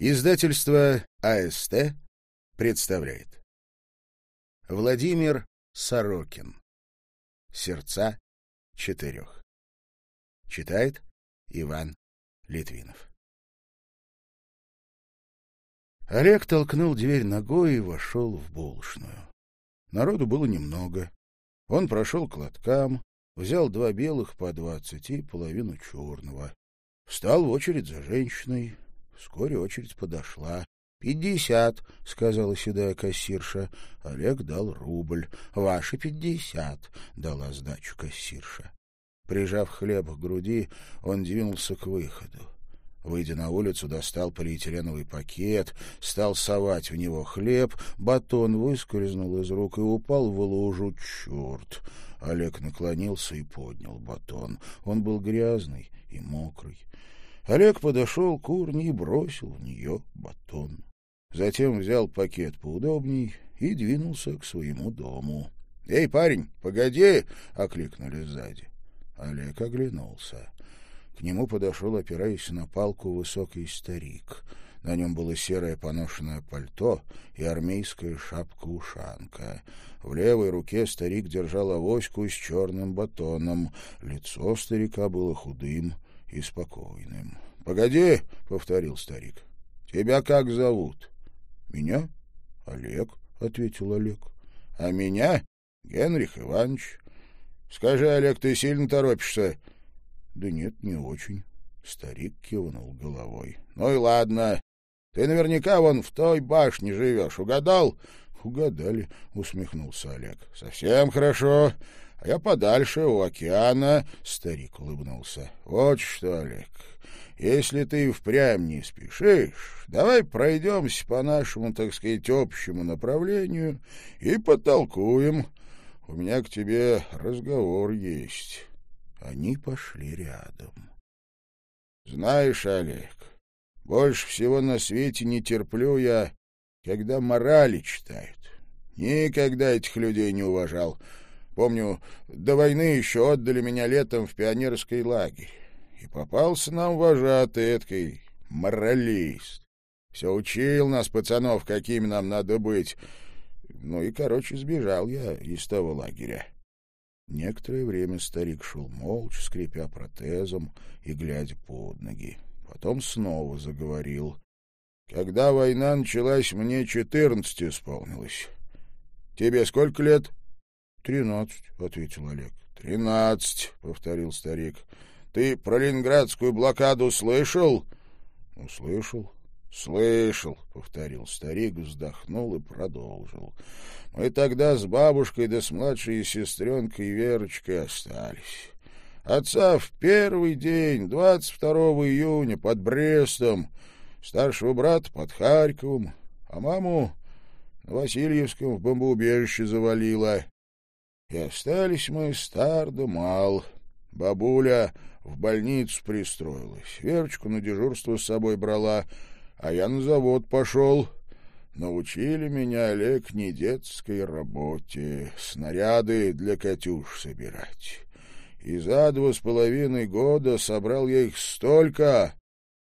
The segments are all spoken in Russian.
Издательство АСТ представляет Владимир Сорокин «Сердца четырех» Читает Иван Литвинов Олег толкнул дверь ногой и вошел в булочную. Народу было немного. Он прошел к лоткам, взял два белых по двадцати и половину черного. Встал в очередь за женщиной, Вскоре очередь подошла. «Пятьдесят», — сказала седая кассирша. Олег дал рубль. «Ваши пятьдесят», — дала сдачу кассирша. Прижав хлеб к груди, он двинулся к выходу. Выйдя на улицу, достал полиэтиленовый пакет, стал совать в него хлеб, батон выскользнул из рук и упал в лужу. Черт! Олег наклонился и поднял батон. Он был грязный и мокрый. Олег подошел к урне и бросил в нее батон. Затем взял пакет поудобней и двинулся к своему дому. — Эй, парень, погоди! — окликнули сзади. Олег оглянулся. К нему подошел, опираясь на палку, высокий старик. На нем было серое поношенное пальто и армейская шапка-ушанка. В левой руке старик держал авоську с черным батоном. Лицо старика было худым и спокойным. «Погоди!» — повторил старик. «Тебя как зовут?» «Меня?» «Олег», — ответил Олег. «А меня?» «Генрих Иванович». «Скажи, Олег, ты сильно торопишься?» «Да нет, не очень». Старик кивнул головой. «Ну и ладно. Ты наверняка вон в той башне живешь. Угадал?» «Угадали», — усмехнулся Олег. «Совсем хорошо. А я подальше, у океана», — старик улыбнулся. «Вот что, Олег, если ты впрямь не спешишь, давай пройдемся по нашему, так сказать, общему направлению и потолкуем. У меня к тебе разговор есть. Они пошли рядом. Знаешь, Олег, больше всего на свете не терплю я, когда морали читают. Никогда этих людей не уважал. Помню, до войны еще отдали меня летом в пионерский лагерь и попался нам вожатый эткой моралист. Все учил нас, пацанов, какими нам надо быть. Ну и, короче, сбежал я из того лагеря. Некоторое время старик шел молча, скрипя протезом и глядя под ноги. Потом снова заговорил. «Когда война началась, мне четырнадцать исполнилось. Тебе сколько лет?» «Тринадцать», — ответил Олег. «Тринадцать», — повторил старик. Ты про ленинградскую блокаду слышал? — услышал Слышал, — повторил старик, вздохнул и продолжил. — Мы тогда с бабушкой да с младшей сестренкой Верочкой остались. Отца в первый день, 22 июня, под Брестом, старшего брата под Харьковом, а маму на Васильевском в бомбоубежище завалило. И остались мы стар да мал. Бабуля в больницу пристроилась. Верочку на дежурство с собой брала, а я на завод пошел. Научили меня, Олег, не детской работе, снаряды для «Катюш» собирать. И за два с половиной года собрал я их столько,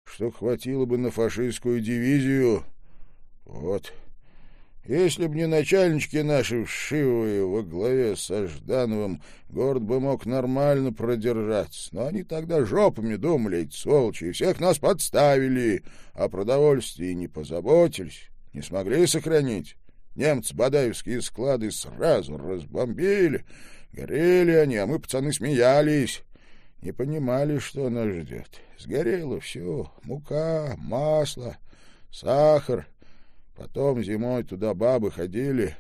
что хватило бы на фашистскую дивизию. Вот... Если б не начальнички наши вшивые во главе со Ждановым, город бы мог нормально продержаться. Но они тогда жопами думали, эти сволочи, и всех нас подставили, о а продовольствии не позаботились, не смогли сохранить. Немцы бадаевские склады сразу разбомбили, горели они, а мы, пацаны, смеялись». Не понимали, что нас ждет. Сгорело все — мука, масло, сахар — Потом зимой туда бабы ходили,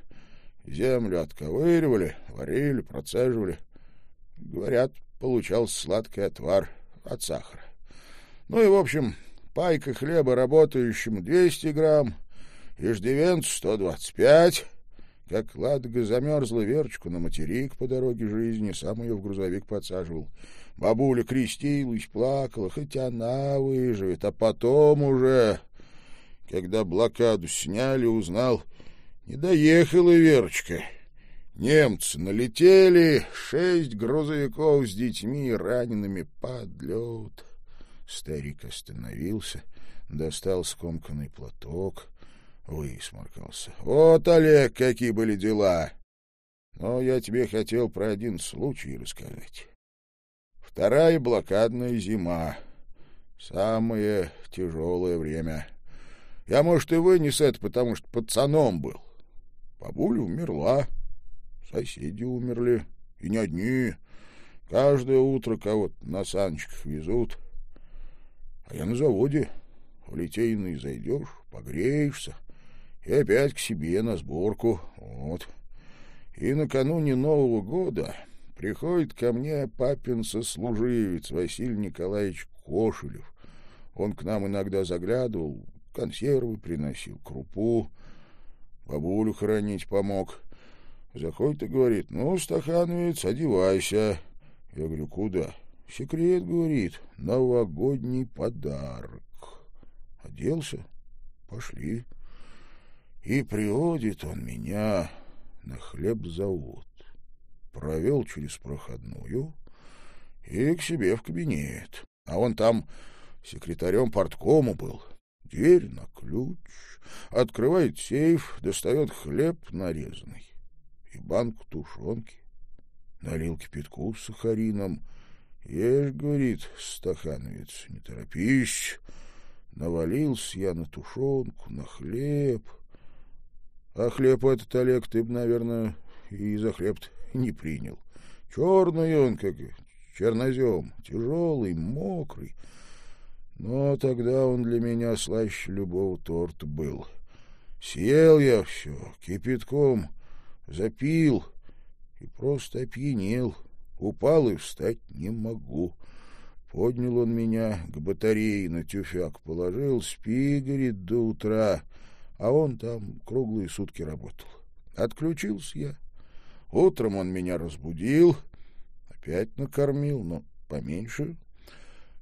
землю отковыривали, варили, процеживали. Говорят, получался сладкий отвар от сахара. Ну и, в общем, пайка хлеба работающим 200 грамм, иждивенцу 125, как Ладога замерзла, Верочку на материк по дороге жизни, сам ее в грузовик подсаживал. Бабуля крестилась, плакала, хоть она выживет, а потом уже когда блокаду сняли, узнал, не доехала Верочка. Немцы налетели, шесть грузовиков с детьми и ранеными подлет. Старик остановился, достал скомканный платок, высморкался. «Вот, Олег, какие были дела!» «Но я тебе хотел про один случай рассказать. Вторая блокадная зима. Самое тяжелое время». Я, может, и вынес это, потому что пацаном был. Бабуля умерла, соседи умерли, и не одни. Каждое утро консервы приносил, крупу. Бабулю хранить помог. Заходит и говорит, ну, стахановец, одевайся. Я говорю, куда? Секрет, говорит, новогодний подарок. Оделся, пошли. И приводит он меня на хлебзавод. Провел через проходную и к себе в кабинет. А он там секретарем порткому был. Дверь на ключ, открывает сейф, достает хлеб нарезанный и банку тушенки. Налил кипятку с сахарином. Ешь, говорит, стахановец, не торопись. Навалился я на тушенку, на хлеб. А хлеб этот, Олег, ты бы, наверное, и за хлеб не принял. Черный он, Но тогда он для меня слаще любого торта был. Съел я все кипятком, запил и просто опьянел. Упал и встать не могу. Поднял он меня к батарее на тюфяк, положил, спи, говорит, до утра. А он там круглые сутки работал. Отключился я. Утром он меня разбудил, опять накормил, но поменьше,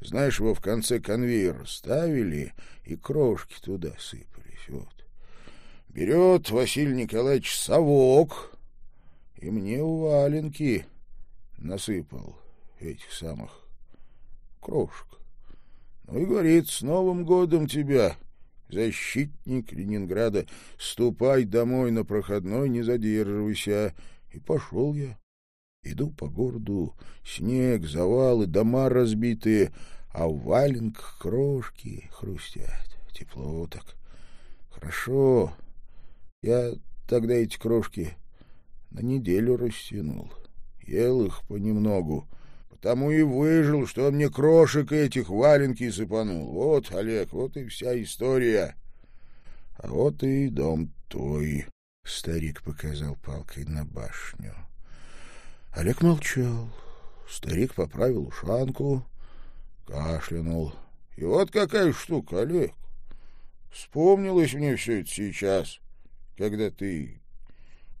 Знаешь, его в конце конвейера ставили, и крошки туда сыпались. Вот. Берет Василий Николаевич совок, и мне в валенки насыпал этих самых крошек. Ну и говорит, с Новым годом тебя, защитник Ленинграда, ступай домой на проходной, не задерживайся. И пошел я. Иду по городу, снег, завалы, дома разбитые, а в валенках крошки хрустят. Тепло так. Хорошо. Я тогда эти крошки на неделю растянул. Ел их понемногу. Потому и выжил, что мне крошек этих валенки сыпанул. Вот, Олег, вот и вся история. А вот и дом твой. Старик показал палкой на башню. Олег молчал. Старик поправил ушанку, кашлянул. — И вот какая штука, Олег. Вспомнилось мне все это сейчас, когда ты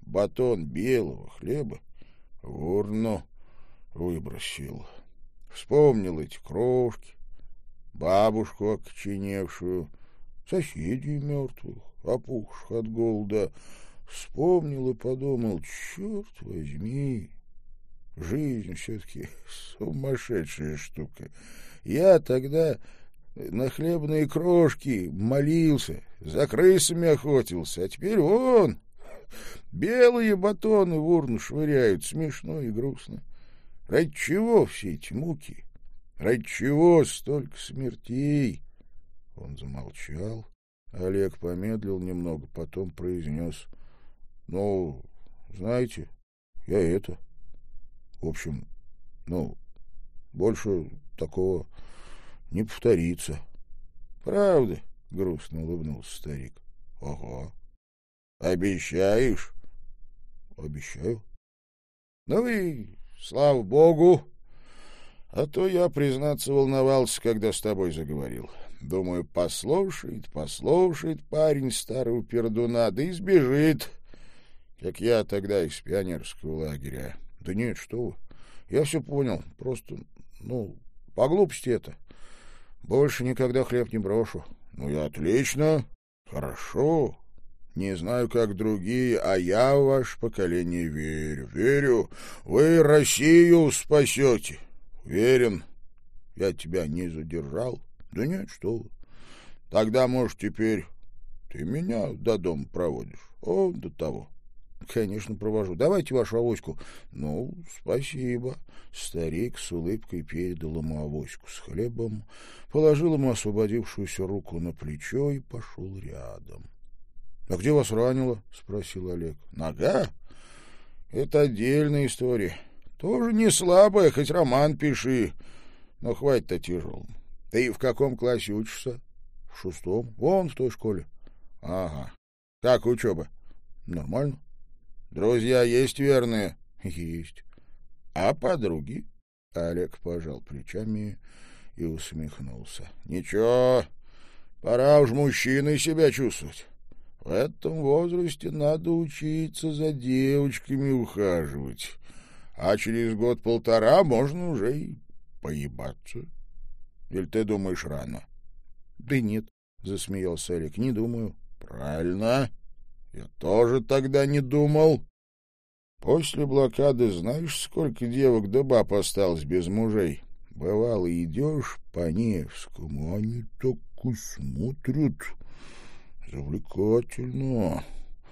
батон белого хлеба в урну выбросил. Вспомнил эти крошки, бабушку окоченевшую, соседей мертвых, опухших от голода. Вспомнил и подумал, черт возьми, Жизнь все-таки сумасшедшая штука. Я тогда на хлебные крошки молился, за крысами охотился, а теперь он... Белые батоны в урну швыряют, смешно и грустно. Ради чего все эти муки? Ради чего столько смертей? Он замолчал. Олег помедлил немного, потом произнес. — Ну, знаете, я это в общем, ну, больше такого не повторится. — Правда? — грустно улыбнулся старик. — Ага. — Обещаешь? — Обещаю. — Ну и слава богу! А то я, признаться, волновался, когда с тобой заговорил. Думаю, послушает, послушает парень старого пердуна, да и сбежит, как я тогда из пионерского лагеря. Да нет, что вы. Я все понял. Просто, ну, по глупости это. Больше никогда хлеб не брошу. Ну я отлично. Хорошо. Не знаю, как другие, а я в ваше поколение верю. Верю. Вы Россию спасете. Уверен. Я тебя не задержал. Да нет, что вы. Тогда, может, теперь ты меня до дома проводишь. О, до того. Конечно, провожу. Давайте вашу авоську. Ну, спасибо. Старик с улыбкой передал ему авоську с хлебом, положил ему освободившуюся руку на плечо и пошел рядом. — А где вас ранило? — спросил Олег. — Нога? Это отдельная история. Тоже не слабая, хоть роман пиши. Но хватит о тяжелом. Ты в каком классе учишься? — В шестом. Вон в той школе. — Ага. Как учеба? — Нормально. Друзья есть верные? — Есть. — А подруги? Олег пожал плечами и усмехнулся. — Ничего, пора уж мужчиной себя чувствовать. В этом возрасте надо учиться за девочками ухаживать, а через год-полтора можно уже и поебаться. Или ты думаешь рано? — Да нет, — засмеялся Олег. не думаю. — Правильно. Я тоже тогда не думал. После блокады знаешь, сколько девок до баб осталось без мужей? Бывало, идешь по Невскому, они так и смотрят. Завлекательно.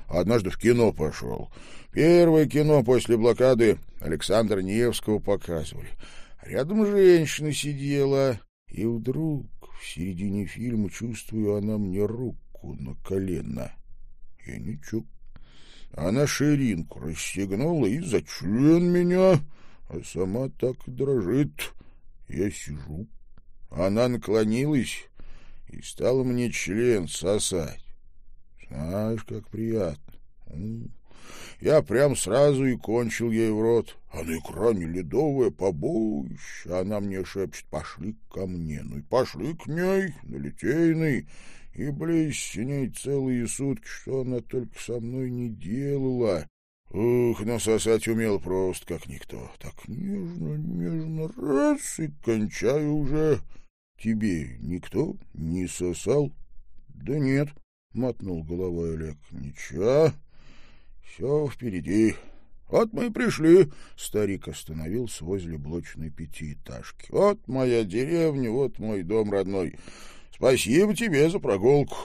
Однажды в кино пошел. Первое кино после блокады Александра Невского показывали. Рядом женщина сидела, и вдруг в середине фильма чувствую она мне руку на колено. Я не она ширинку расстегнула и зачлен меня, а сама так дрожит. Я сижу. Она наклонилась и стала мне член сосать. Знаешь, как приятно. Я прям сразу и кончил ей в рот. А на экране ледовая побоище. Она мне шепчет, пошли ко мне. Ну и пошли к ней, на Литейный и близь ней целые сутки, что она только со мной не делала. Ух, насосать умел просто, как никто. Так нежно, нежно, раз и кончаю уже. Тебе никто не сосал? Да нет, мотнул головой Олег. Ничего, все впереди. Вот мы и пришли. Старик остановился возле блочной пятиэтажки. Вот моя деревня, вот мой дом родной. Спасибо тебе за прогулку.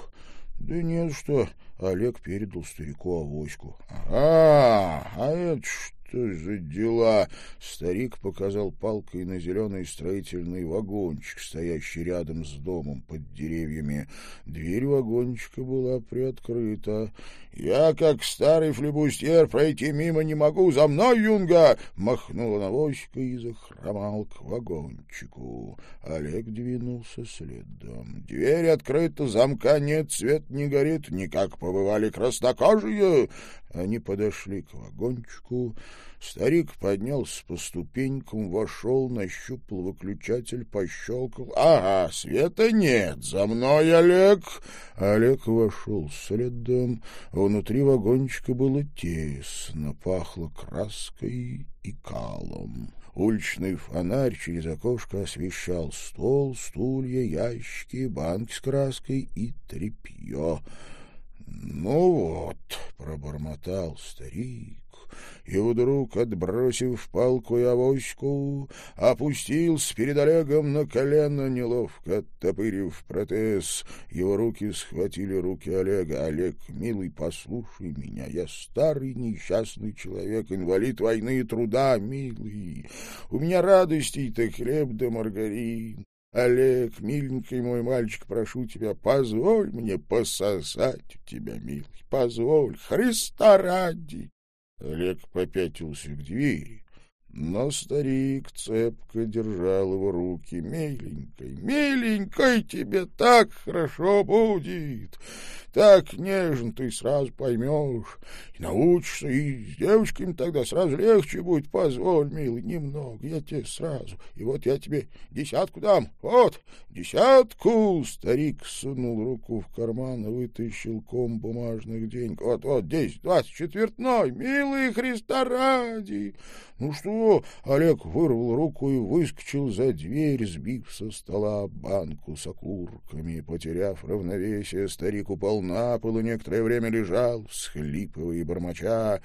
Да нет, что... Олег передал старику авоську. «А, а это что за дела?» Старик показал палкой на зеленый строительный вагончик, стоящий рядом с домом под деревьями. Дверь вагончика была приоткрыта. Я, как старый флебустьер, пройти мимо не могу. За мной, юнга! — махнула навозка и захромал к вагончику. Олег двинулся следом. Дверь открыта, замка нет, свет не горит. Никак побывали краснокожие. Они подошли к вагончику. Старик поднялся по ступенькам, вошел, нащупал выключатель, пощелкал. — Ага, света нет. За мной, Олег! Олег вошел следом. Внутри вагончика было тесно, пахло краской и калом. Уличный фонарь через окошко освещал стол, стулья, ящики, банки с краской и тряпье. — Ну вот, — пробормотал старик и вдруг, отбросив палку и авоську, опустился перед Олегом на колено, неловко оттопырив протез. Его руки схватили руки Олега. «Олег, милый, послушай меня, я старый несчастный человек, инвалид войны и труда, милый. У меня радостей-то хлеб да маргарин». Олег, миленький мой мальчик, прошу тебя, позволь мне пососать у тебя, милый, позволь, Христа ради. Олег попятился к двери. Но старик цепко держал его руки. «Миленькой, миленькой, тебе так хорошо будет! Так нежен ты сразу поймешь и научишься, и с девочками тогда сразу легче будет. Позволь, милый, немного, я тебе сразу. И вот я тебе десятку дам. Вот, десятку!» Старик сунул руку в карман и вытащил ком бумажных денег. «Вот, вот, десять, двадцать, четвертной, милый Христа ради! Ну что чего?» Олег вырвал руку и выскочил за дверь, сбив со стола банку с окурками. Потеряв равновесие, старик упал на пол и некоторое время лежал, всхлипывая и бормоча.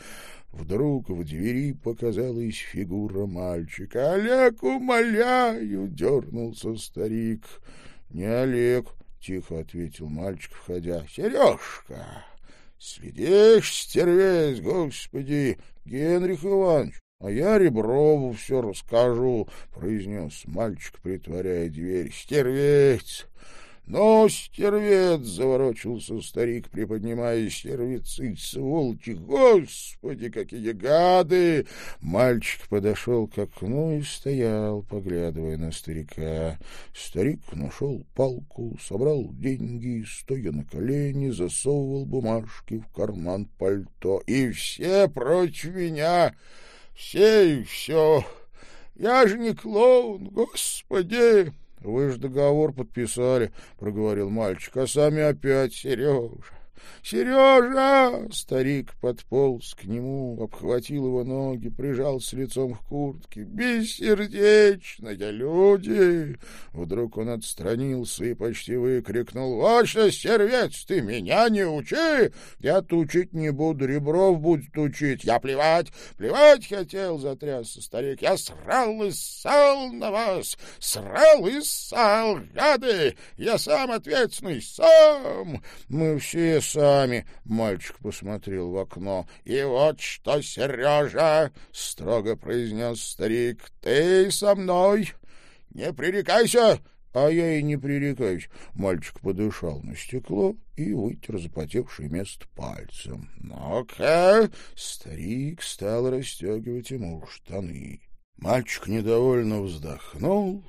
Вдруг в двери показалась фигура мальчика. «Олег, умоляю!» — дернулся старик. «Не Олег!» — тихо ответил мальчик, входя. «Сережка!» «Следишь, стервец, господи, Генрих Иванович, а я Реброву все расскажу, — произнес мальчик, притворяя дверь. — Стервец! «Ну, стервец!» — заворочился старик, приподнимая стервецы, сволочи! Господи, какие гады! Мальчик подошел к окну и стоял, поглядывая на старика. Старик нашел палку, собрал деньги, стоя на колени, засовывал Сережа! Старик подполз к нему, обхватил его ноги, прижался лицом к куртке. Бессердечные люди! Вдруг он отстранился и почти выкрикнул. Ваше сервец, ты меня не учи! Я тучить не буду, Ребров будет учить. Я плевать, плевать хотел, затрясся старик. Я срал и ссал на вас, срал и ссал, гады! Я сам ответственный, сам! Мы все сами. Мальчик посмотрел в окно. — И вот что, Сережа, — строго произнес старик, — ты со мной не пререкайся. А я и не пререкаюсь. Мальчик подышал на стекло и вытер запотевшее место пальцем. Ну-ка! Старик стал расстегивать ему штаны. Мальчик недовольно вздохнул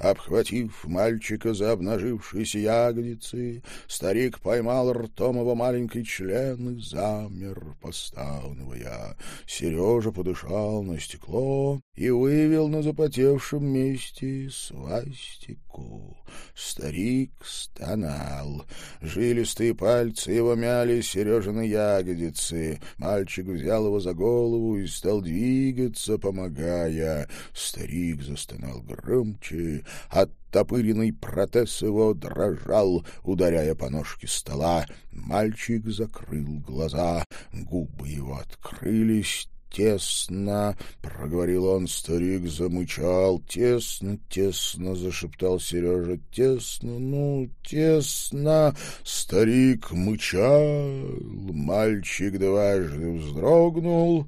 Обхватив мальчика за обнажившиеся ягодицы, старик поймал ртом его маленький член и замер, постановая. Сережа подышал на стекло и вывел на запотевшем месте свастику. Старик стонал. Жилистые пальцы его мяли Сережины ягодицы. Мальчик взял его за голову и стал двигаться, помогая. Старик застонал громче, оттопыренный протез его дрожал, ударяя по ножке стола. Мальчик закрыл глаза, губы его открылись, тесно, — проговорил он, старик замычал. — Тесно, тесно, — зашептал Сережа. — Тесно, ну, тесно. Старик мычал, мальчик дважды вздрогнул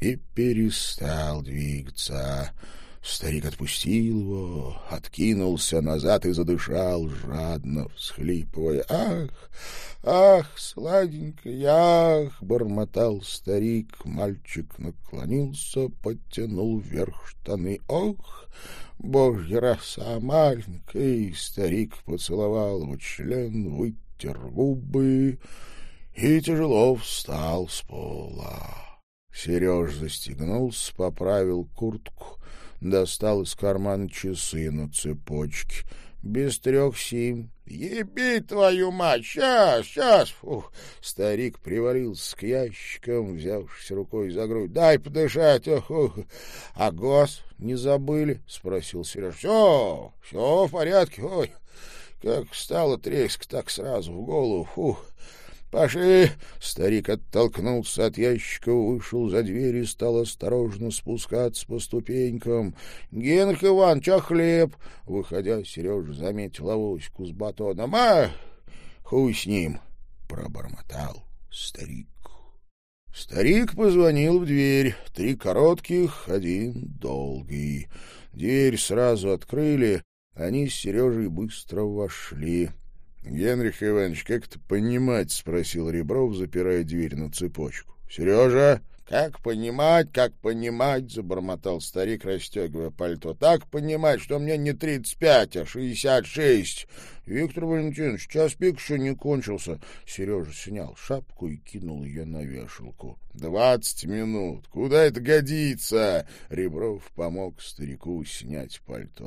и перестал двигаться. Старик отпустил его, откинулся назад и задышал жадно, всхлипывая. «Ах, ах, сладенький, ах!» — бормотал старик. Мальчик наклонился, подтянул вверх штаны. «Ох, божья роса маленький!» Старик поцеловал его член, вытер губы и тяжело встал с пола. Сереж застегнулся, поправил куртку — достал из кармана часы на цепочке. Без трех семь. «Еби твою мать! Сейчас, сейчас!» Фух. Старик «Пошли!» — старик оттолкнулся от ящика, вышел за дверь и стал осторожно спускаться по ступенькам. «Генрих Иванович, а хлеб?» — выходя, Сережа заметил авоську с батоном. «А, хуй с ним!» — пробормотал старик. Старик позвонил в дверь. Три коротких, один долгий. Дверь сразу открыли. Они с Сережей быстро вошли. Генрих Иванович, как-то понимать, спросил Ребров, запирая дверь на цепочку. Сережа, как понимать, как понимать, — забормотал старик, расстегивая пальто. — Так понимать, что мне не тридцать пять, а шестьдесят шесть. — Виктор Валентинович, час пик еще не кончился. Сережа снял шапку и кинул ее на вешалку. — Двадцать минут. Куда это годится? Ребров помог старику снять пальто.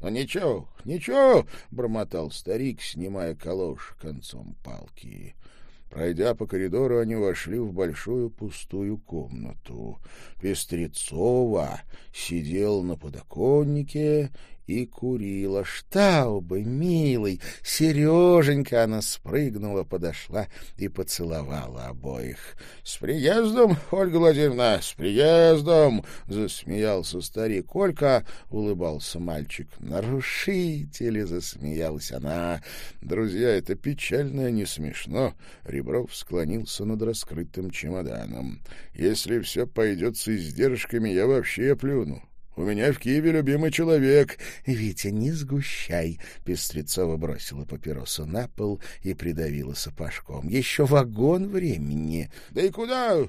«Ну, — Но ничего, ничего, — бормотал старик, снимая калош концом палки. Пройдя по коридору, они вошли в большую пустую комнату. Пестрецова сидел на подоконнике и курила. Штаубы, милый, Сереженька, она спрыгнула, подошла и поцеловала обоих. — С приездом, Ольга Владимировна, с приездом! — засмеялся старик. Олька улыбался мальчик. — Нарушители! — засмеялась она. — Друзья, это печально, не смешно. Ребров склонился над раскрытым чемоданом. — Если все пойдет с издержками, я вообще плюну. У меня в Киеве любимый человек. Витя, не сгущай. Пестрецова бросила папиросу на пол и придавила сапожком. Еще вагон времени. Да и куда?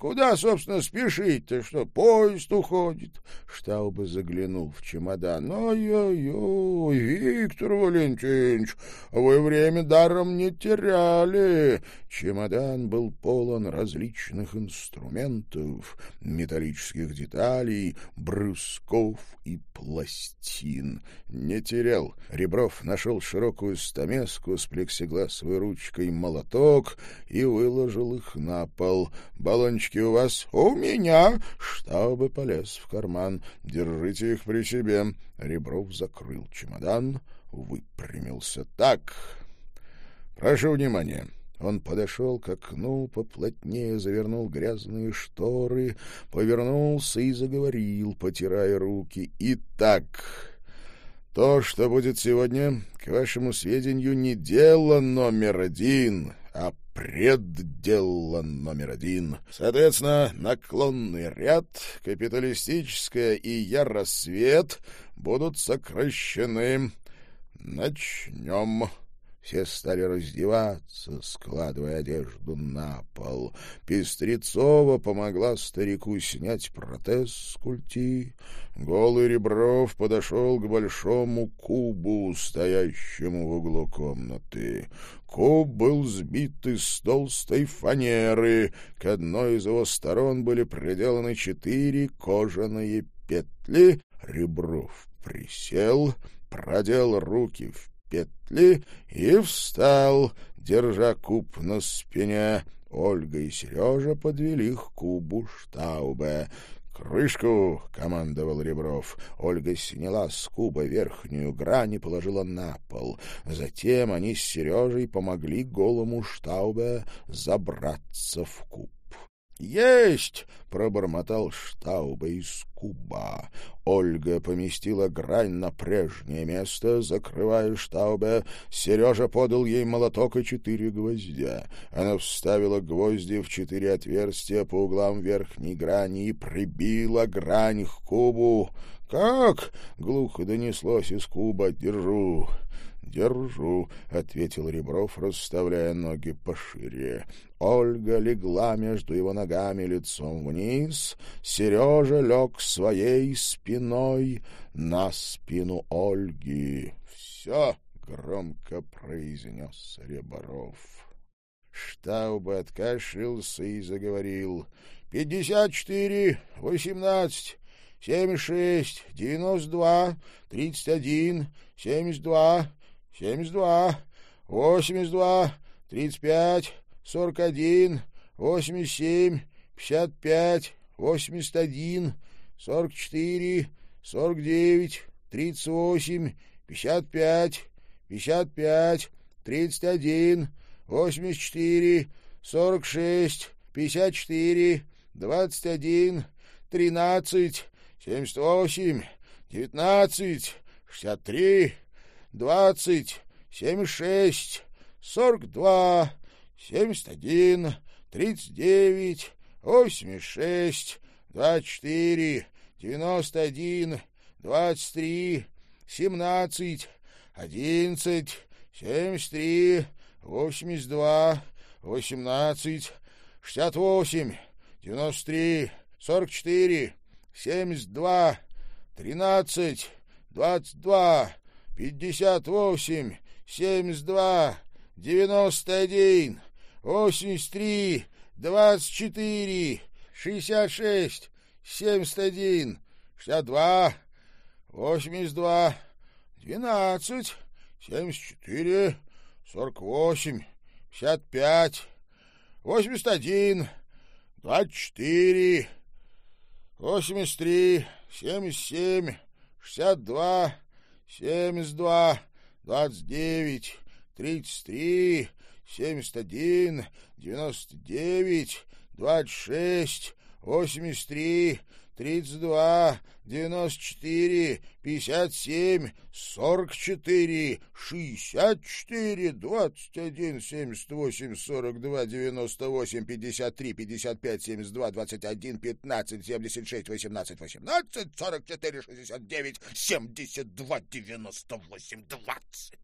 Куда, собственно, спешить-то, что поезд уходит? Штаубы заглянул в чемодан. Ой-ой-ой, Виктор Валентинович, вы время даром не теряли. Чемодан был полон различных инструментов, металлических деталей, брусков и пластин. Не терял. Ребров нашел широкую стамеску с плексигласовой ручкой молоток и выложил их на пол. Баллончик у вас? — У меня. — Штабы полез в карман. — Держите их при себе. Ребров закрыл чемодан, выпрямился. — Так, прошу внимания. Он подошел к окну, поплотнее завернул грязные шторы, повернулся и заговорил, потирая руки. «Итак, то, что будет сегодня, к вашему сведению, не дело номер один, а предела номер один. Соответственно, наклонный ряд, капиталистическая и яросвет будут сокращены. Начнем. Все стали раздеваться, складывая петли и встал, держа куб на спине. Ольга и Сережа подвели к кубу Штаубе. «Крышку!» — командовал Ребров. Ольга сняла с куба верхнюю грань и положила на пол. Затем они с Сережей помогли голому Штаубе забраться в куб. «Есть!» — пробормотал Штауба из куба. Ольга поместила грань на прежнее место, закрывая Штауба. Сережа подал ей молоток и четыре гвоздя. Она вставила гвозди в четыре отверстия по углам верхней грани и прибила грань к кубу. «Как?» — глухо донеслось из куба. «Держу!» «Держу», — ответил Ребров, расставляя ноги пошире. Ольга легла между его ногами лицом вниз, Сережа лег своей спиной на спину Ольги. «Все!» — громко произнес Ребров. Штаубе откашлялся и заговорил. «Пятьдесят четыре, восемнадцать, семьдесят шесть, девяносто два, тридцать один, семьдесят два, семьдесят два, восемьдесят два, тридцать пять, сорок один, восемьдесят семь, пятьдесят пять, восемьдесят один, сорок четыре, сорок девять, тридцать восемь, пятьдесят пять, пятьдесят пять, тридцать один, восемьдесят четыре, сорок шесть, пятьдесят четыре, двадцать один, тринадцать, семьдесят восемь, девятнадцать, шестьдесят три, двадцать, семьдесят шесть, сорок два, семьдесят один, тридцать девять, восемьдесят шесть, двадцать четыре, девяносто один, двадцать три, семнадцать, одиннадцать, семьдесят три, восемьдесят два, восемнадцать, шестьдесят восемь, девяносто три, сорок четыре, семьдесят два, тринадцать, двадцать два, пятьдесят восемь, семьдесят два, девяносто один, восемьдесят три, двадцать четыре, шестьдесят шесть, семьдесят один, шестьдесят два, восемьдесят два, двенадцать, семьдесят четыре, сорок восемь, пятьдесят пять, восемьдесят один, двадцать четыре, восемьдесят три, семьдесят семь, шестьдесят два, семьдесят два, двадцать девять, тридцать три, семьдесят один, девяносто девять, двадцать шесть, восемьдесят три, тридцать два, девяносто четыре, пятьдесят семь, сорок четыре, шестьдесят четыре, двадцать один, семьдесят восемь, сорок два, девяносто восемь, пятьдесят три, пятьдесят пять, семьдесят два, двадцать один, пятнадцать, семьдесят шесть, восемнадцать, восемнадцать, сорок четыре, шестьдесят девять, семьдесят два, девяносто восемь, двадцать.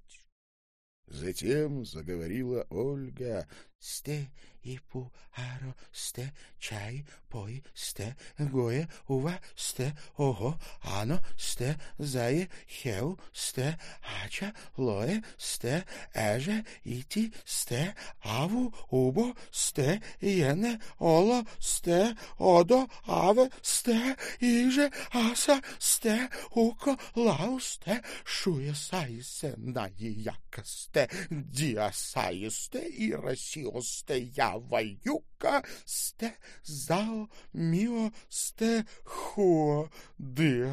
Затем заговорила Ольга, Сте и пу аро сте чай пой сте гое ува сте ого ано сте зае хел сте ача лое сте эже ити сте аву убо сте јене оло сте одо аве сте иже аса сте уко лау сте шуе сај се наји јака сте диа сај сте и раси стояваю-ка сте за мило сте ходы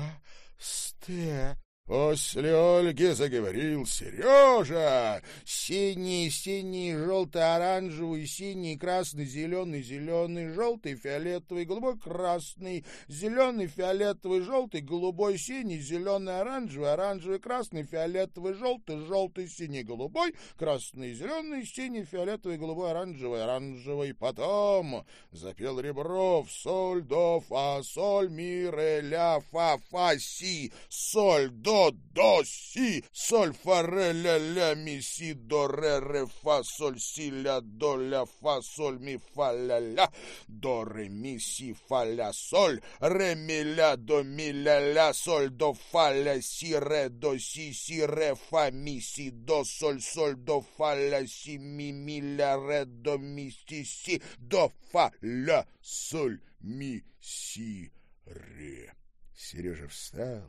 сте. После Ольги заговорил Сережа. Синий, синий, желто-оранжевый, синий, красный, зеленый, зеленый, желтый, фиолетовый, голубой, красный, зеленый, фиолетовый, желтый, голубой, синий, зеленый, оранжевый, оранжевый, красный, фиолетовый, желтый, желтый, синий, голубой, красный, зеленый, синий, фиолетовый, голубой, оранжевый, оранжевый. Потом запел Ребров соль до фа, соль ми ре э, ля фа фа си, соль до do, do, si, sol, fa, re, le, le, mi, si, do, re, re, fa, sol, si, la, do, la, fa, sol, mi, fa, la, la, do, re, mi, si, fa, la, sol, re, mi, la, do, mi, la, la, sol, do, fa, la, si, re, do, si, si, re, fa, mi, si, do, sol, sol, do, fa, la, si, mi, mi, la, re, do, mi, si, si, do, fa, la, sol, ми си ре. Сережа встал,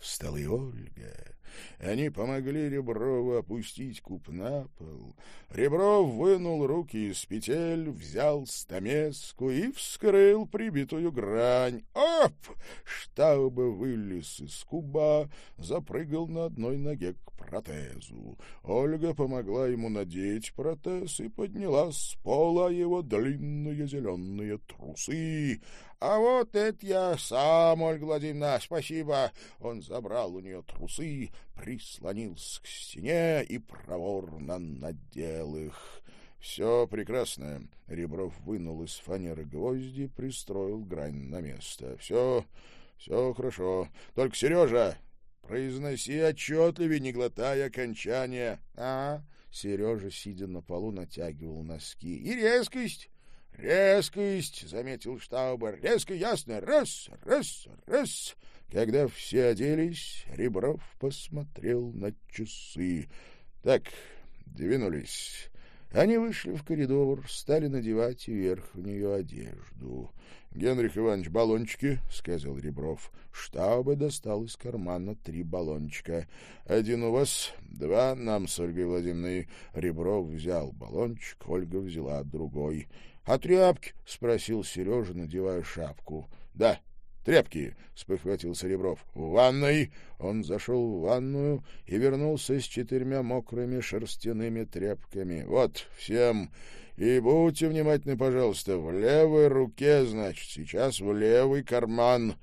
Встала и Ольга. Они помогли Реброву опустить куб на пол. Ребров вынул руки из петель, взял стамеску и вскрыл прибитую грань. Оп! Штаба вылез из куба, запрыгал на одной ноге к протезу. Ольга помогла ему надеть протез и подняла с пола его длинные зеленые трусы. А вот это я сам, Ольга Владимировна, спасибо. Он забрал у нее трусы, прислонился к стене и проворно надел их. Все прекрасно. Ребров вынул из фанеры гвозди, пристроил грань на место. Все, все хорошо. Только, Сережа, произноси отчетливее, не глотая окончания. А, Сережа, сидя на полу, натягивал носки. И резкость резкость, — заметил Штаубер, — резко, ясно, раз, раз, раз. Когда все оделись, Ребров посмотрел на часы. Так, двинулись. Они вышли в коридор, стали надевать верхнюю одежду. — Генрих Иванович, баллончики, — сказал Ребров. Штаубе достал из кармана три баллончика. — Один у вас, два нам с Ольгой Владимировной. Ребров взял баллончик, Ольга взяла другой. — А тряпки? — спросил Сережа, надевая шапку. — Да, тряпки, — спохватил Серебров. — В ванной! Он зашел в ванную и вернулся с четырьмя мокрыми шерстяными тряпками. — Вот, всем! И будьте внимательны, пожалуйста, в левой руке, значит, сейчас в левый карман.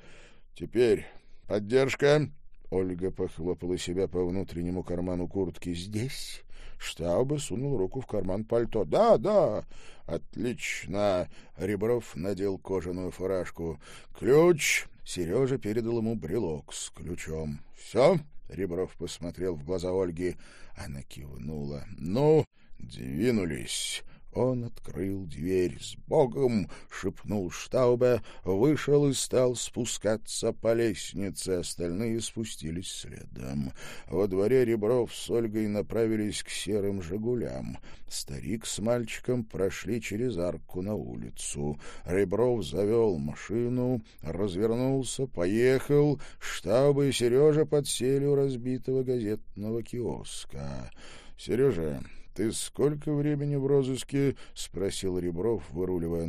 Теперь поддержка. Ольга похлопала себя по внутреннему карману куртки. — Здесь? Штаубе сунул руку в карман пальто. «Да, да, отлично!» Ребров надел кожаную фуражку. «Ключ!» Сережа передал ему брелок с ключом. «Все?» Ребров посмотрел в глаза Ольги. Она кивнула. «Ну, двинулись!» Он открыл дверь с Богом, шепнул Штаубе, вышел и стал спускаться по лестнице, остальные спустились следом. Во дворе Ребров с Ольгой направились к серым «Жигулям». Старик с мальчиком прошли через арку на улицу. Ребров завел машину, развернулся, поехал. Штаубе и Сережа подсели у разбитого газетного киоска. «Сережа, ты сколько времени в розыске?» — спросил Ребров, выруливая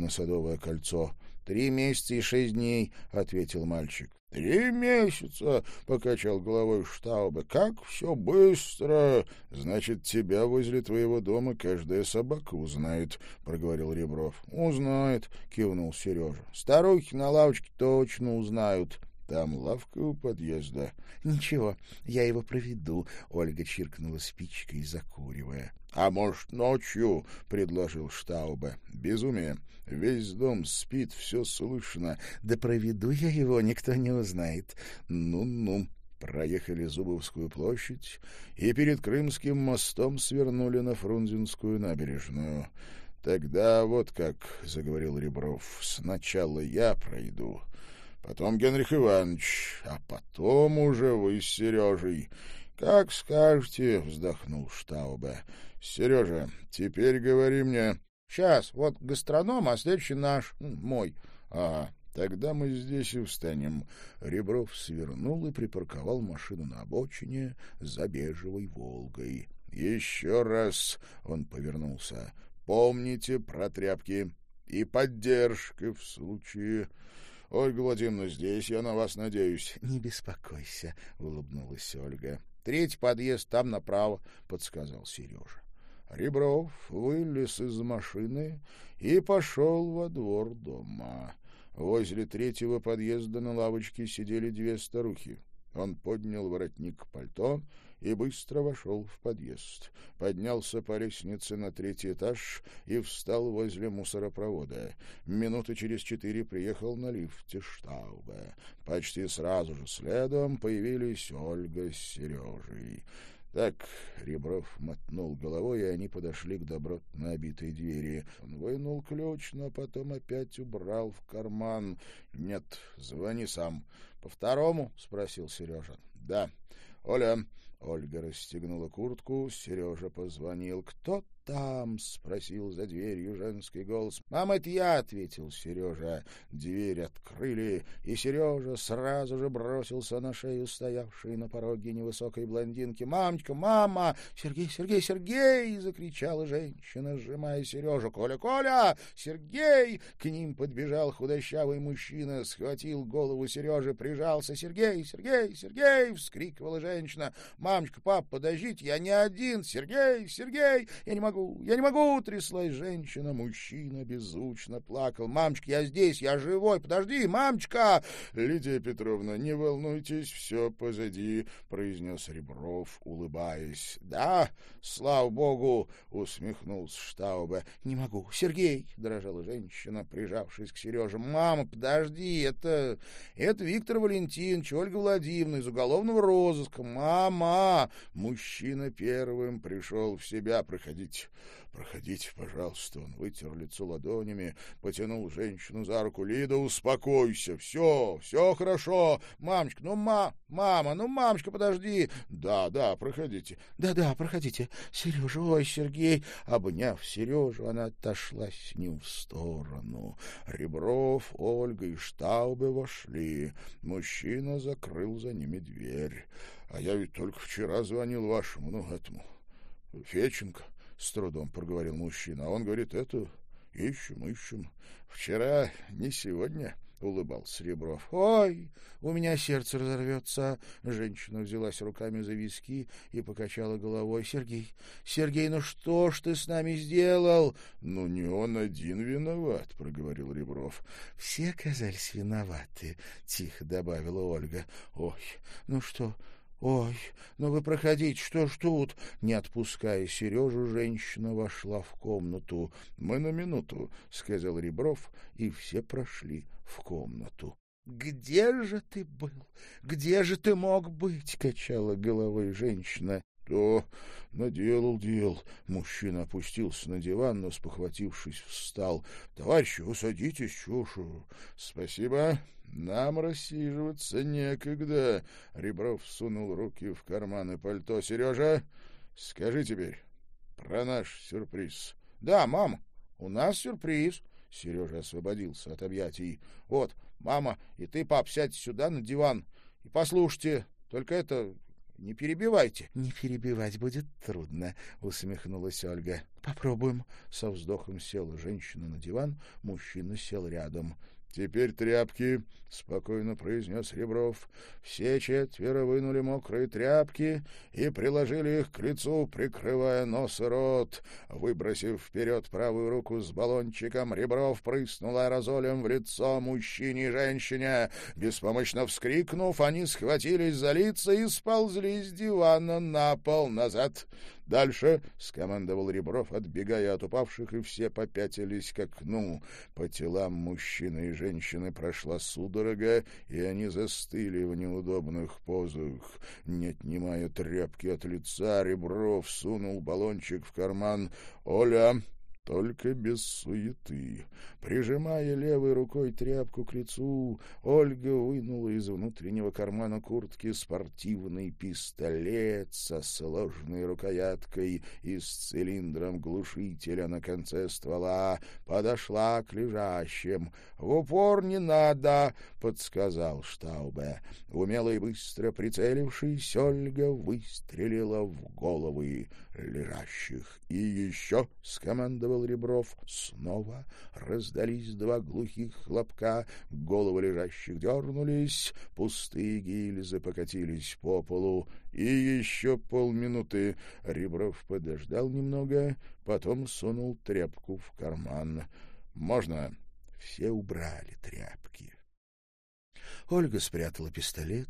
Там лавка у подъезда. — Ничего, я его проведу, — Ольга чиркнула спичкой, закуривая. — А может, ночью? — предложил Штаубе. — Безумие. Весь дом спит, все слышно. — Да проведу я его, никто не узнает. Ну — Ну-ну. Проехали Зубовскую площадь и перед Крымским мостом свернули на Фрунзенскую набережную. — Тогда вот как, — заговорил Ребров, — сначала я пройду. — потом Генрих Иванович, а потом уже вы с Сережей. Как скажете, вздохнул Штаубе. Сережа, теперь говори мне. Сейчас, вот гастроном, а следующий наш, мой. Ага, тогда мы здесь и встанем. Ребров свернул и припарковал машину на обочине за бежевой Волгой. Еще раз он повернулся. Помните про тряпки и поддержки в случае Ольга Владимировна здесь, я на вас надеюсь. — Не беспокойся, — улыбнулась Ольга. — Третий подъезд там направо, — подсказал Сережа. Ребров вылез из машины и пошел во двор дома. Возле третьего подъезда на лавочке сидели две старухи. Он поднял воротник пальто и быстро вошел в подъезд. Поднялся по лестнице на третий этаж и встал возле мусоропровода. Минуты через четыре приехал на лифте Штауба. Почти сразу же следом появились Ольга с Сережей. Так Ребров мотнул головой, и они подошли к добротно обитой двери. Он вынул ключ, но потом опять убрал в карман. — Нет, звони сам. — По второму? — спросил Сережа. — Да. — Оля, Ольга расстегнула куртку, Сережа позвонил. «Кто там?» — спросил за дверью женский голос. «Мам, это я!» — ответил Сережа. Дверь открыли, и Сережа сразу же бросился на шею стоявшей на пороге невысокой блондинки. «Мамочка, мама! Сергей, Сергей, Сергей!» — закричала женщина, сжимая Сережу. «Коля, Коля! Сергей!» К ним подбежал худощавый мужчина, схватил голову Сережи, прижался. «Сергей, Сергей, Сергей!» — вскрикивала женщина. «Мамочка, пап, подождите, я не один! Сергей, Сергей! Я не могу, я не могу!» Тряслась женщина, мужчина беззвучно плакал. «Мамочка, я здесь, я живой! Подожди, мамочка!» «Лидия Петровна, не волнуйтесь, все позади», — произнес Ребров, улыбаясь. «Да, слава богу!» — усмехнулся Штаубе. «Не могу, Сергей!» — дрожала женщина, прижавшись к Сереже. «Мама, подожди, это... это Виктор Валентинович, Ольга Владимировна из уголовного розыска. Мама!» Мужчина первым пришел в себя. «Проходите, пожалуйста». Он вытер лицо ладонями, потянул женщину за руку. «Лида, успокойся. Все, все хорошо. Мамочка, ну, ма... мама, ну, мамочка, подожди. Да, да, проходите. Да, да, проходите. Сережа, ой, Сергей». Обняв Сережу, она отошла с ним в сторону. Ребров, Ольга и Штаубе вошли. Мужчина закрыл за ними дверь. «А я ведь только вчера звонил вашему, ну, этому, Феченко» с трудом проговорил мужчина. А он говорит, это ищем, ищем. Вчера, не сегодня, — улыбался Ребров. — Ой, у меня сердце разорвется. Женщина взялась руками за виски и покачала головой. — Сергей, Сергей, ну что ж ты с нами сделал? — Ну, не он один виноват, — проговорил Ребров. — Все казались виноваты, — тихо добавила Ольга. — Ой, ну что... «Ой, ну вы проходите, что ж тут?» Не отпуская Сережу, женщина вошла в комнату. «Мы на минуту», — сказал Ребров, и все прошли в комнату. «Где же ты был? Где же ты мог быть?» — качала головой женщина. что наделал дел. Мужчина опустился на диван, но, спохватившись, встал. — Товарищи, вы садитесь, чушу. — Спасибо. Нам рассиживаться некогда. Ребров сунул руки в карманы пальто. — Сережа, скажи теперь про наш сюрприз. — Да, мам, у нас сюрприз. Сережа Теперь тряпки, — спокойно произнес Ребров. Все четверо вынули мокрые тряпки и приложили их к лицу, прикрывая нос и рот. Выбросив вперед правую руку с баллончиком, Ребров прыснул аэрозолем в лицо мужчине и женщине. Беспомощно вскрикнув, они схватились за лица и сползли с дивана на пол назад. Дальше скомандовал Ребров, отбегая от упавших, и все попятились к окну. По телам мужчины и женщины прошла судорога, и они застыли в неудобных позах. Не отнимая тряпки от лица, Ребров сунул баллончик в карман. «Оля!» Только без суеты. Прижимая левой рукой тряпку к лицу, Ольга вынула из внутреннего кармана куртки спортивный пистолет со сложной рукояткой и с цилиндром глушителя на конце ствола, подошла к лежащим. «В упор не надо!» — подсказал Штаубе. Умело и быстро прицелившись, Ольга выстрелила в головы лежащих. И еще скомандовал ударил ребров. Снова раздались два глухих хлопка, головы лежащих дернулись, пустые гильзы покатились по полу. И еще полминуты Ребров подождал немного, потом сунул тряпку в карман. «Можно?» Все убрали тряпки. Ольга спрятала пистолет.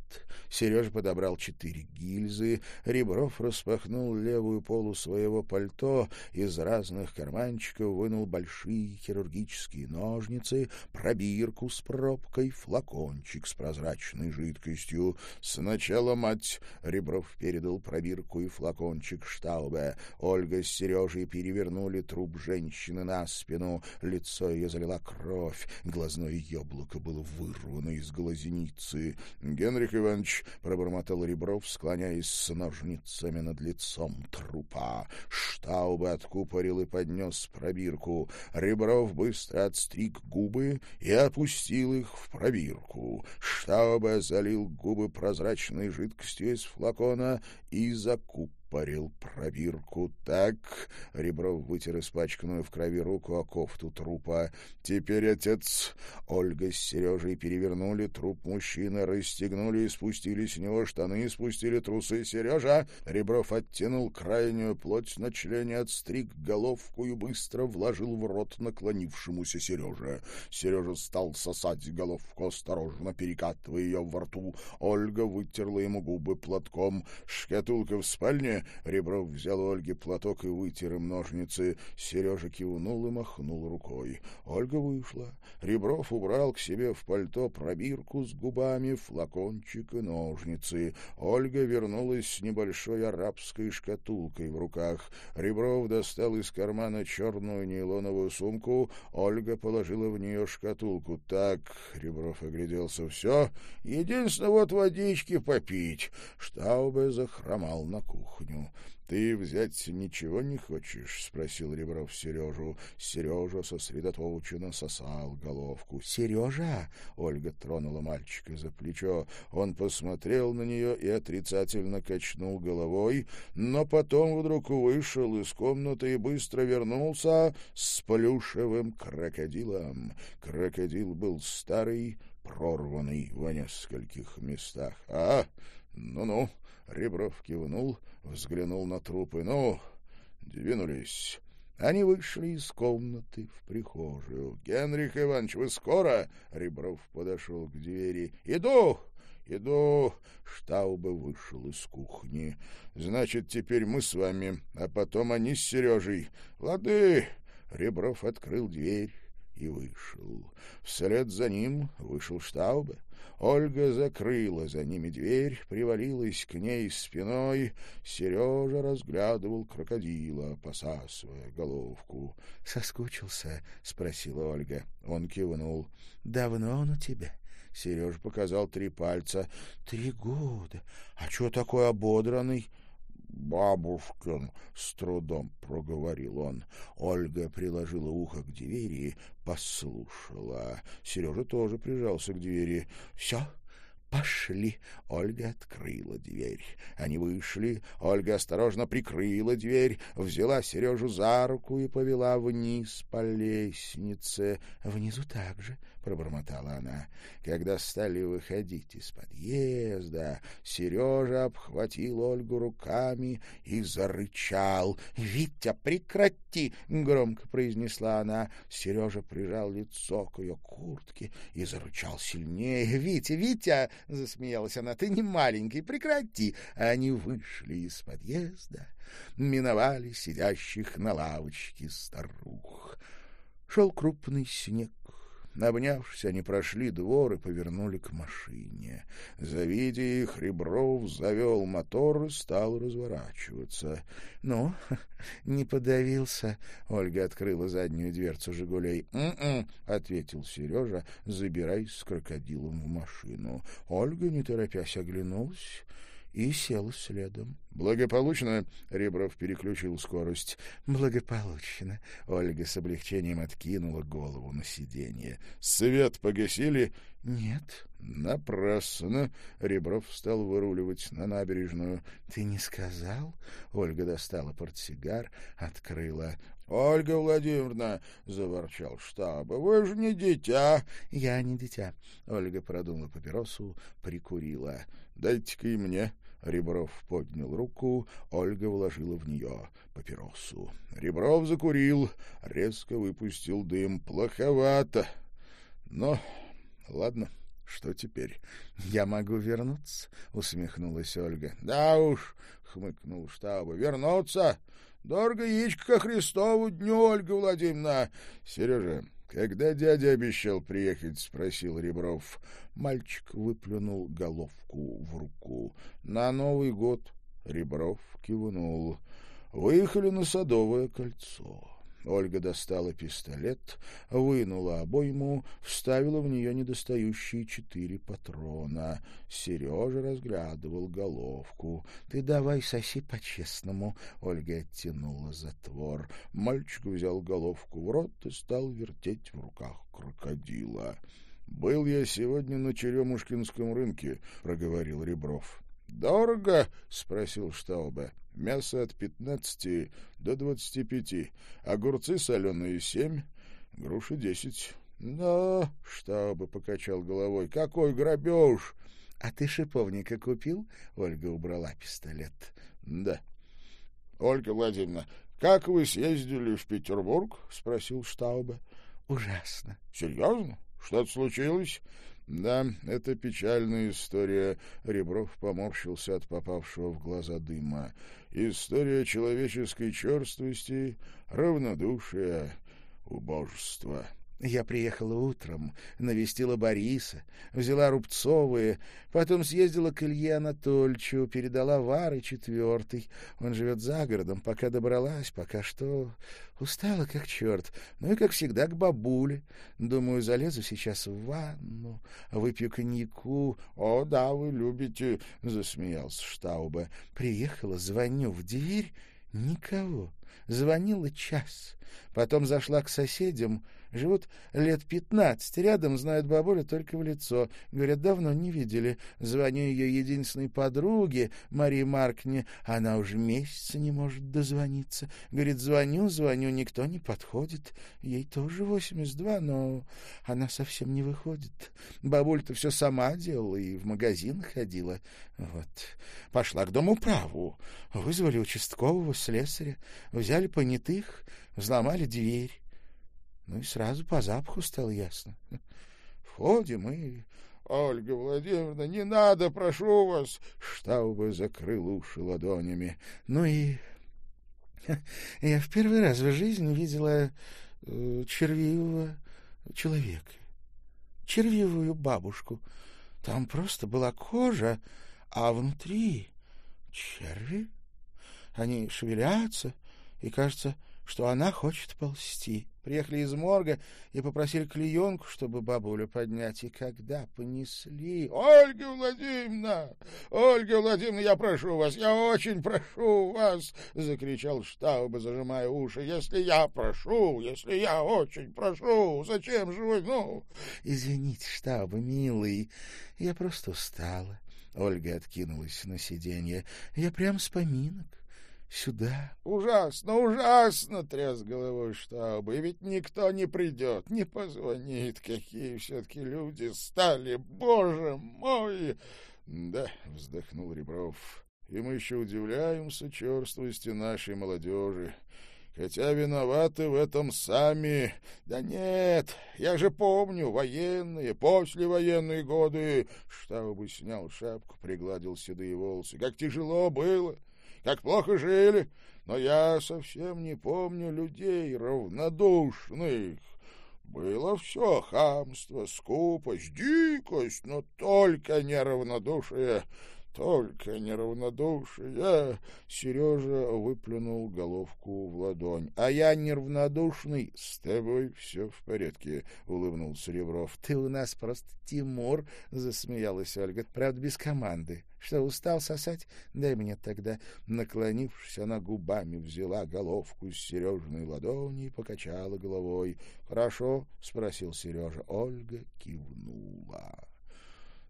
Сережа подобрал четыре гильзы. Ребров распахнул левую полу своего пальто. Из разных карманчиков вынул большие хирургические ножницы, пробирку с пробкой, флакончик с прозрачной жидкостью. Сначала мать Ребров передал пробирку и флакончик Штаубе. Ольга с Сережей перевернули труп женщины на спину. Лицо ее залила кровь. Глазное яблоко было вырвано из головы около зеницы. Генрих Иванович пробормотал Ребров, склоняясь с ножницами над лицом трупа. Штаубе откупорил и поднес пробирку. Ребров быстро отстриг губы и опустил их в пробирку. Штаубе залил губы прозрачной жидкостью из флакона и закуп парил пробирку. Так, Ребров вытер испачканную в крови руку о кофту трупа. Теперь отец. Ольга с Сережей перевернули труп мужчины, расстегнули и спустили с него штаны, спустили трусы Сережа. Ребров оттянул крайнюю плоть на члене, отстриг головку и быстро вложил в рот наклонившемуся Сереже. Сережа стал сосать головку, осторожно перекатывая ее во рту. Ольга вытерла ему губы платком. Шкатулка в спальне Ребров взял у Ольги платок и вытер им ножницы. Сережа кивнул и махнул рукой. Ольга вышла. Ребров убрал к себе в пальто пробирку с губами, флакончик и ножницы. Ольга вернулась с небольшой арабской шкатулкой в руках. Ребров достал из кармана черную нейлоновую сумку. Ольга положила в нее шкатулку. Так, Ребров огляделся, все. Единственное, вот водички попить. Штаубе захромал на уровню. — Ты взять ничего не хочешь? — спросил Ребров Сережу. Сережа сосредоточенно сосал головку. — Сережа! — Ольга тронула мальчика за плечо. Он посмотрел на нее и отрицательно качнул головой, но потом вдруг вышел из комнаты и быстро вернулся с плюшевым крокодилом. Крокодил был старый, прорванный в нескольких местах. — А, ну-ну! — Ребров кивнул, взглянул на трупы. «Ну, двинулись». Они вышли из комнаты в прихожую. «Генрих Иванович, вы скоро?» Ребров подошел к двери. «Иду! Иду!» Штауба вышел из кухни. «Значит, теперь мы с вами, а потом они с Сережей. Лады!» Ребров открыл дверь и вышел. Вслед за ним вышел Штауба. Ольга закрыла за ними дверь, привалилась к ней спиной. Сережа разглядывал крокодила, посасывая головку. — Соскучился? — спросила Ольга. Он кивнул. — Давно он у тебя? Сережа показал три пальца. — Три года. А чего такой ободранный? — «Бабушкин!» — с трудом проговорил он. Ольга приложила ухо к двери, послушала. Сережа тоже прижался к двери. «Все, «Пошли!» Ольга открыла дверь. Они вышли. Ольга осторожно прикрыла дверь, взяла Сережу за руку и повела вниз пробормотала она. Когда стали выходить из подъезда, Сережа обхватил Ольгу руками и зарычал. — Витя, прекрати! — громко произнесла она. Сережа прижал лицо к ее куртке и зарычал сильнее. — Витя, Витя! — засмеялась она. — Ты не маленький, прекрати! Они вышли из подъезда, миновали сидящих на лавочке старух. Шел крупный снег. Обнявшись, они прошли двор и повернули к машине. Завидя их, Ребров завел мотор и стал разворачиваться. — Ну, не подавился? — Ольга открыла заднюю дверцу «Жигулей». «М-м», ответил Сережа, забираясь с крокодилом в машину. Ольга, не торопясь, оглянулась и сел следом. — Благополучно, — Ребров переключил скорость. — Благополучно. Ольга с облегчением откинула голову на сиденье. — Свет погасили? — Нет. — Напрасно. Ребров стал выруливать на набережную. — Ты не сказал? Ольга достала портсигар, открыла. — Ольга Владимировна, — заворчал штаб, — вы же не дитя. — Я не дитя. Ольга продула папиросу, прикурила. — Дайте-ка и мне. — Ребров поднял руку, Ольга вложила в нее папиросу. Ребров закурил, резко выпустил дым. Плоховато. Но ладно, что теперь? Я могу вернуться, усмехнулась Ольга. Да уж, хмыкнул штаба. Вернуться? Дорого яичко Христову дню, Ольга Владимировна. Сережа, когда дядя обещал приехать, спросил Ребров. Мальчик выплюнул головку в руку. На Новый год Ребров кивнул. Выехали на Садовое кольцо. Ольга достала пистолет, вынула обойму, вставила в нее недостающие четыре патрона. Сережа разглядывал головку. — Ты давай соси по-честному, — Ольга оттянула затвор. Мальчик взял головку в рот и стал вертеть в руках крокодила. — «Был я сегодня на Черемушкинском рынке», — проговорил Ребров. «Дорого?» — спросил Штауба. «Мясо от пятнадцати до двадцати пяти, огурцы соленые семь, груши десять». «Да», — Штауба покачал головой, — «какой грабеж!» «А ты шиповника купил?» — Ольга убрала пистолет. «Да». «Ольга Владимировна, как вы съездили в Петербург?» — спросил Штауба. «Ужасно». «Серьезно? Что-то случилось?» «Да, это печальная история», — Ребров поморщился от попавшего в глаза дыма. «История человеческой черствости, равнодушия, убожества». Я приехала утром, навестила Бориса, взяла Рубцовые, потом съездила к Илье Анатольевичу, передала Вары четвертый. Он живет за городом, пока добралась, пока что. Устала как черт, ну и, как всегда, к бабуле. Думаю, залезу сейчас в ванну, выпью коньяку. — О, да, вы любите, — засмеялся Штауба. Приехала, звоню в дверь — никого. — Звонила час. Потом зашла к соседям. Живут лет пятнадцать. Рядом знают бабуля только в лицо. Говорят, давно не видели. Звоню ее единственной подруге, Марии Маркне. Она уже месяца не может дозвониться. Говорит, звоню, звоню, никто не подходит. Ей тоже восемьдесят два, но она совсем не выходит. Бабуль-то все сама делала и в магазин ходила. Вот. Пошла к дому праву. Вызвали участкового слесаря взяли понятых, взломали дверь. Ну и сразу по запаху стало ясно. Входим мы... Ольга Владимировна, не надо, прошу вас, штаба закрыл уши ладонями. Ну и я в первый раз в жизни видела э, червивого человека, червивую бабушку. Там просто была кожа, а внутри черви. Они шевелятся, и, кажется, что она хочет ползти. Приехали из морга и попросили клеенку, чтобы бабулю поднять. И когда понесли... — Ольга Владимировна! Ольга Владимировна, я прошу вас, я очень прошу вас! — закричал штаба, зажимая уши. — Если я прошу, если я очень прошу, зачем же вы, ну? — Извините, штаба, милый, я просто устала. Ольга откинулась на сиденье. — Я прям с поминок сюда. — Ужасно, ужасно! — тряс головой штаба. И ведь никто не придет, не позвонит. Какие все-таки люди стали! Боже мой! — Да, — вздохнул Ребров, — и мы еще удивляемся черствости нашей молодежи. Хотя виноваты в этом сами. Да нет, я же помню, военные, послевоенные годы. штаб бы снял шапку, пригладил седые волосы. Как тяжело было так плохо жили, но я совсем не помню людей равнодушных. Было все хамство, скупость, дикость, но только неравнодушие, только неравнодушие. Сережа выплюнул головку в ладонь. — А я неравнодушный. — С тобой все в порядке, — улыбнулся Ребров. — Ты у нас просто Тимур, — засмеялась Ольга, — правда, без команды. — что устал сосать? Дай мне тогда». Наклонившись, она губами взяла головку с Сережиной ладони и покачала головой. «Хорошо?» — спросил Сережа. Ольга кивнула.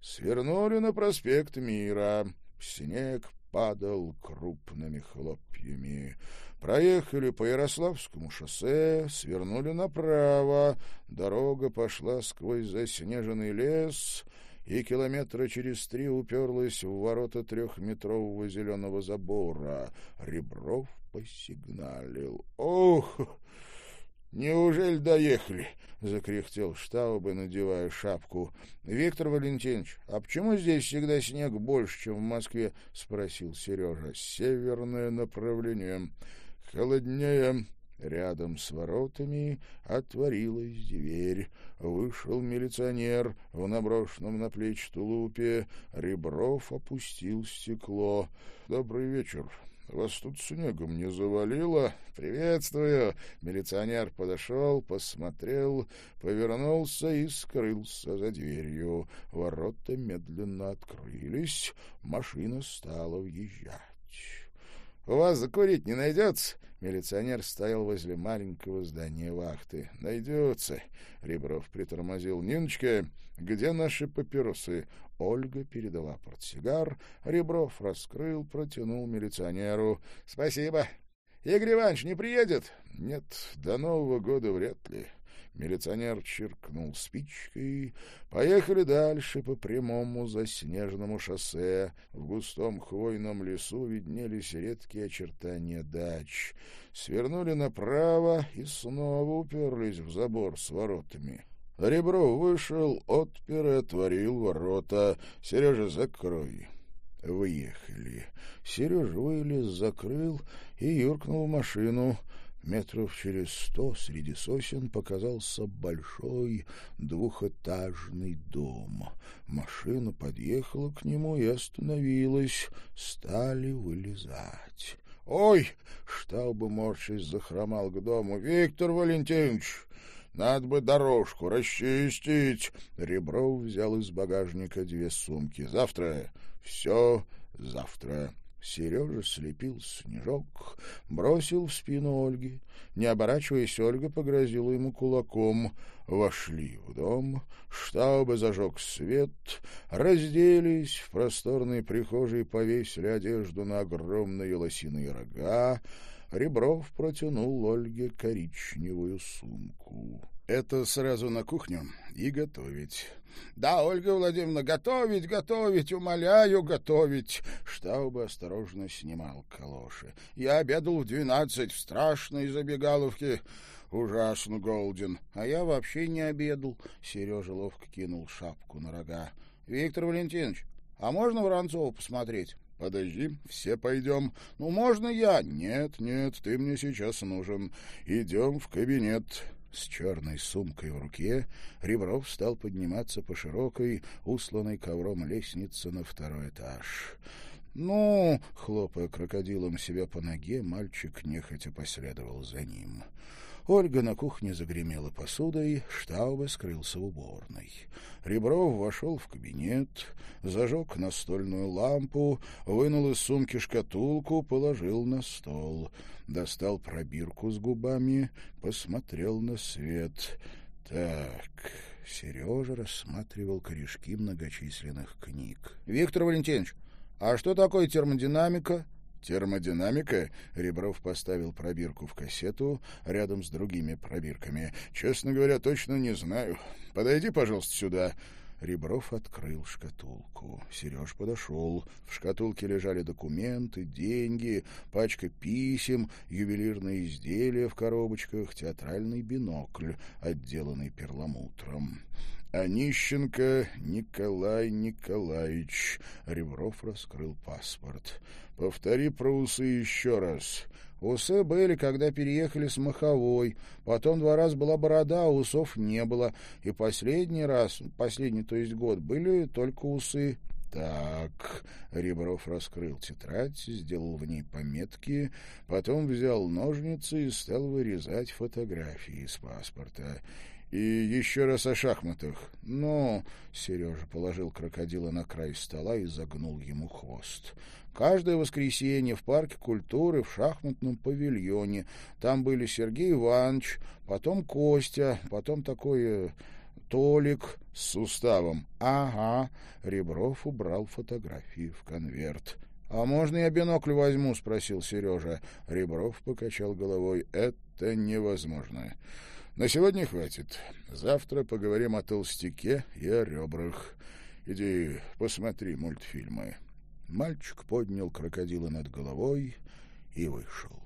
Свернули на проспект Мира. Снег падал крупными хлопьями. Проехали по Ярославскому шоссе, свернули направо. Дорога пошла сквозь заснеженный лес — и километра через три уперлась в ворота трехметрового зеленого забора. Ребров посигналил. «Ох!» «Неужели доехали?» — закряхтел Штаубе, надевая шапку. «Виктор Валентинович, а почему здесь всегда снег больше, чем Рядом с воротами отворилась дверь. Вышел милиционер в наброшенном на плечи тулупе. Ребров опустил стекло. «Добрый вечер. Вас тут снегом не завалило? Приветствую!» Милиционер подошел, посмотрел, повернулся и скрылся за дверью. Ворота медленно открылись. Машина стала въезжать. «У вас закурить не найдется?» Милиционер стоял возле маленького здания вахты. «Найдется!» — Ребров притормозил. «Ниночка, где наши папиросы?» Ольга передала портсигар. Ребров раскрыл, протянул милиционеру. «Спасибо!» «Игорь Иванович не приедет?» «Нет, до Нового года вряд ли. Милиционер чиркнул спичкой. Поехали дальше по прямому заснеженному шоссе. В густом хвойном лесу виднелись редкие очертания дач. Свернули направо и снова уперлись в забор с воротами. Ребро вышел, отпер и отворил ворота. «Сережа, закрой!» Выехали. Сережа вылез, закрыл и юркнул в машину — метров через сто среди сосен показался большой двухэтажный дом. Машина подъехала к нему и остановилась. Стали вылезать. «Ой!» — бы морщись захромал к дому. «Виктор Валентинович!» «Надо бы дорожку расчистить!» Ребров взял из багажника две сумки. «Завтра! Все завтра!» Сережа слепил снежок, бросил в спину Ольги. Не оборачиваясь, Ольга погрозила ему кулаком. Вошли в дом, штаба зажег свет, разделись, в просторной прихожей повесили одежду на огромные лосиные рога. Ребров протянул Ольге коричневую сумку. Это сразу на кухню и готовить. Да, Ольга Владимировна, готовить, готовить, умоляю, готовить. Штаубы осторожно снимал калоши. Я обедал в двенадцать в страшной забегаловке. Ужасно голоден. А я вообще не обедал. Сережа ловко кинул шапку на рога. Виктор Валентинович, а можно Воронцова посмотреть? «Подожди, все пойдем». «Ну, можно я?» «Нет, нет, ты мне сейчас нужен. Идем в кабинет» с черной сумкой в руке, Ребров стал подниматься по широкой, усланной ковром лестнице на второй этаж. «Ну!» — хлопая крокодилом себя по ноге, мальчик нехотя последовал за ним. Ольга на кухне загремела посудой, Штаубе скрылся в уборной. Ребров вошел в кабинет, зажег настольную лампу, вынул из сумки шкатулку, положил на стол, достал пробирку с губами, посмотрел на свет. «Так...» Сережа рассматривал корешки многочисленных книг. «Виктор Валентинович, а что такое термодинамика?» термодинамика?» Ребров поставил пробирку в кассету рядом с другими пробирками. «Честно говоря, точно не знаю. Подойди, пожалуйста, сюда». Ребров открыл шкатулку. Сереж подошел. В шкатулке лежали документы, деньги, пачка писем, ювелирные изделия в коробочках, театральный бинокль, отделанный перламутром. «Онищенко Николай Николаевич». Ребров раскрыл паспорт. «Повтори про усы еще раз». Усы были, когда переехали с Маховой. Потом два раза была борода, а усов не было. И последний раз, последний, то есть год, были только усы. Так, Ребров раскрыл тетрадь, сделал в ней пометки, потом взял ножницы и стал вырезать фотографии из паспорта. И еще раз о шахматах. Ну, Сережа положил крокодила на край стола и загнул ему хвост. Каждое воскресенье в парке культуры в шахматном павильоне. Там были Сергей Иванович, потом Костя, потом такой э, Толик с суставом. Ага. Ребров убрал фотографии в конверт. «А можно я бинокль возьму?» — спросил Сережа. Ребров покачал головой. «Это невозможно. На сегодня хватит. Завтра поговорим о толстяке и о ребрах. Иди посмотри мультфильмы. Мальчик поднял крокодила над головой и вышел.